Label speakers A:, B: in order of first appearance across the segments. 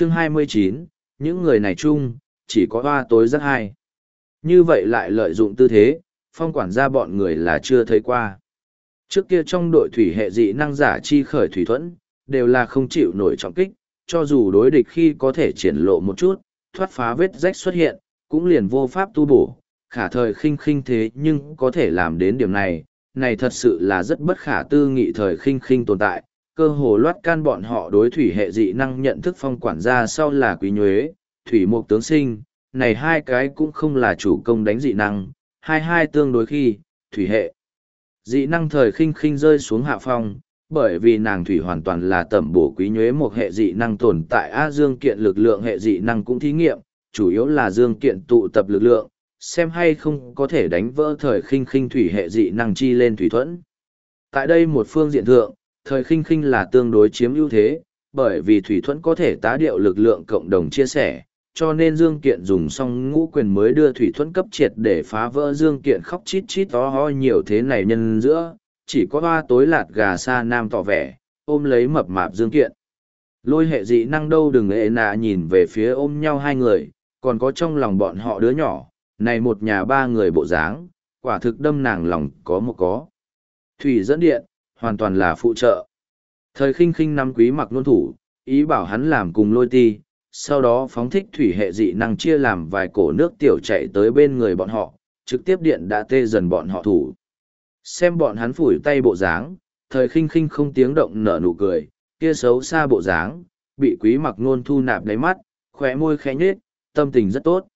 A: Chương 29, những người này chung, chỉ có hoa tối rất hay. Như vậy lại lợi dụng tư thế, phong quản gia bọn người là chưa thấy qua. Trước kia trong đội thủy hệ dị năng giả chi khởi thủy thuẫn, đều là không chịu nổi trọng kích, cho dù đối địch khi có thể triển lộ một chút, thoát phá vết rách xuất hiện, cũng liền vô pháp tu bổ, khả thời khinh khinh thế nhưng có thể làm đến điểm này, này thật sự là rất bất khả tư nghị thời khinh khinh tồn tại, cơ hồ loát can bọn họ đối thủy hệ dị năng nhận thức phong quản gia sau là quý nhuế, thủy mục tướng sinh, này hai cái cũng không là chủ công đánh dị năng, hai hai tương đối khi, thủy hệ. Dị năng thời khinh khinh rơi xuống hạ phong, bởi vì nàng thủy hoàn toàn là tẩm bổ quý nhuế một hệ dị năng tồn tại A Dương kiện lực lượng hệ dị năng cũng thí nghiệm, chủ yếu là Dương kiện tụ tập lực lượng, xem hay không có thể đánh vỡ thời khinh khinh thủy hệ dị năng chi lên thủy thuẫn. Tại đây một phương diện thượng, thời khinh khinh là tương đối chiếm ưu thế, bởi vì thủy thuẫn có thể tá điệu lực lượng cộng đồng chia sẻ, cho nên Dương Kiện dùng xong ngũ quyền mới đưa thủy thuẫn cấp triệt để phá vỡ Dương Kiện khóc chít chít to ho nhiều thế này nhân giữa, chỉ có ba tối lạt gà xa nam tỏ vẻ, ôm lấy mập mạp Dương Kiện. Lôi hệ dị năng đâu đừng ệ nạ nhìn về phía ôm nhau hai người, còn có trong lòng bọn họ đứa nhỏ, này một nhà ba người bộ dáng, quả thực đâm nàng lòng có một có. Thủy dẫn điện, hoàn toàn là phụ trợ. Thời khinh khinh năm quý mặc nôn thủ, ý bảo hắn làm cùng lôi ti, sau đó phóng thích thủy hệ dị năng chia làm vài cổ nước tiểu chạy tới bên người bọn họ, trực tiếp điện đã tê dần bọn họ thủ. Xem bọn hắn phủi tay bộ dáng, thời khinh khinh không tiếng động nở nụ cười, kia xấu xa bộ dáng, bị quý mặc nôn thu nạp đáy mắt, khóe môi khẽ nhết, tâm tình rất tốt.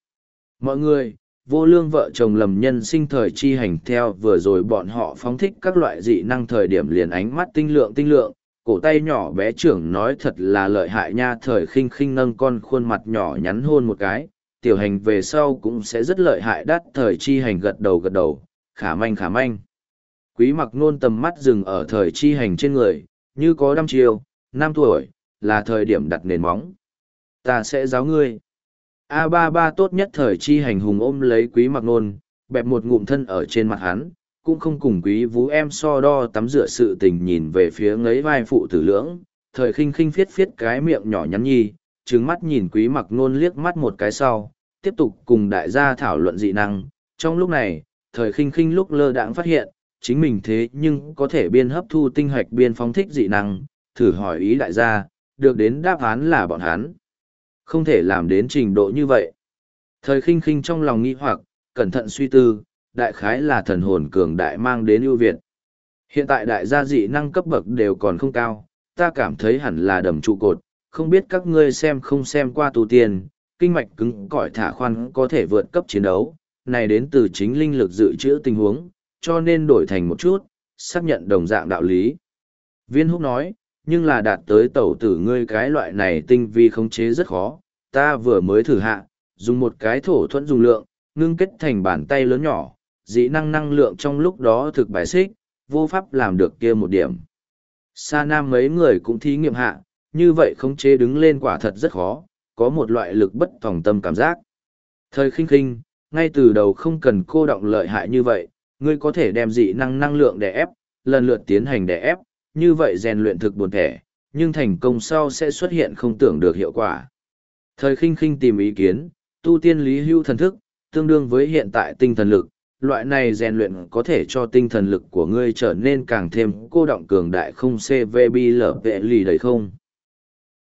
A: Mọi người, vô lương vợ chồng lầm nhân sinh thời chi hành theo vừa rồi bọn họ phóng thích các loại dị năng thời điểm liền ánh mắt tinh lượng tinh lượng, cổ tay nhỏ bé trưởng nói thật là lợi hại nha thời khinh khinh nâng con khuôn mặt nhỏ nhắn hôn một cái, tiểu hành về sau cũng sẽ rất lợi hại đắt thời chi hành gật đầu gật đầu, khả manh khả manh. Quý mặc nôn tầm mắt dừng ở thời chi hành trên người, như có đăm chiều, năm tuổi, là thời điểm đặt nền móng. Ta sẽ giáo ngươi a ba ba tốt nhất thời chi hành hùng ôm lấy quý mặc nôn, bẹp một ngụm thân ở trên mặt hắn, cũng không cùng quý vú em so đo tắm rửa sự tình nhìn về phía ngấy vai phụ tử lưỡng, thời khinh khinh phiết phiết cái miệng nhỏ nhắn nhi, trứng mắt nhìn quý mặc nôn liếc mắt một cái sau, tiếp tục cùng đại gia thảo luận dị năng. Trong lúc này, thời khinh khinh lúc lơ đãng phát hiện, chính mình thế nhưng có thể biên hấp thu tinh hoạch biên phóng thích dị năng, thử hỏi ý đại gia, được đến đáp án là bọn hắn. Không thể làm đến trình độ như vậy. Thời khinh khinh trong lòng nghi hoặc, cẩn thận suy tư, đại khái là thần hồn cường đại mang đến ưu việt. Hiện tại đại gia dị năng cấp bậc đều còn không cao, ta cảm thấy hẳn là đầm trụ cột, không biết các ngươi xem không xem qua tu tiên, kinh mạch cứng cỏi thả khoan có thể vượt cấp chiến đấu, này đến từ chính linh lực dự trữ tình huống, cho nên đổi thành một chút, xác nhận đồng dạng đạo lý. Viên húc nói, nhưng là đạt tới tẩu tử ngươi cái loại này tinh vi khống chế rất khó, ta vừa mới thử hạ, dùng một cái thổ thuẫn dùng lượng, ngưng kết thành bàn tay lớn nhỏ, dĩ năng năng lượng trong lúc đó thực bài xích, vô pháp làm được kia một điểm. Sa Nam mấy người cũng thí nghiệm hạ, như vậy khống chế đứng lên quả thật rất khó, có một loại lực bất tòng tâm cảm giác. Thời khinh khinh, ngay từ đầu không cần cô động lợi hại như vậy, ngươi có thể đem dị năng năng lượng để ép, lần lượt tiến hành để ép, như vậy rèn luyện thực buồn thẻ, nhưng thành công sau sẽ xuất hiện không tưởng được hiệu quả. Thời khinh khinh tìm ý kiến, tu tiên lý hưu thần thức, tương đương với hiện tại tinh thần lực, loại này rèn luyện có thể cho tinh thần lực của ngươi trở nên càng thêm cô động cường đại không cvb lp lì đầy không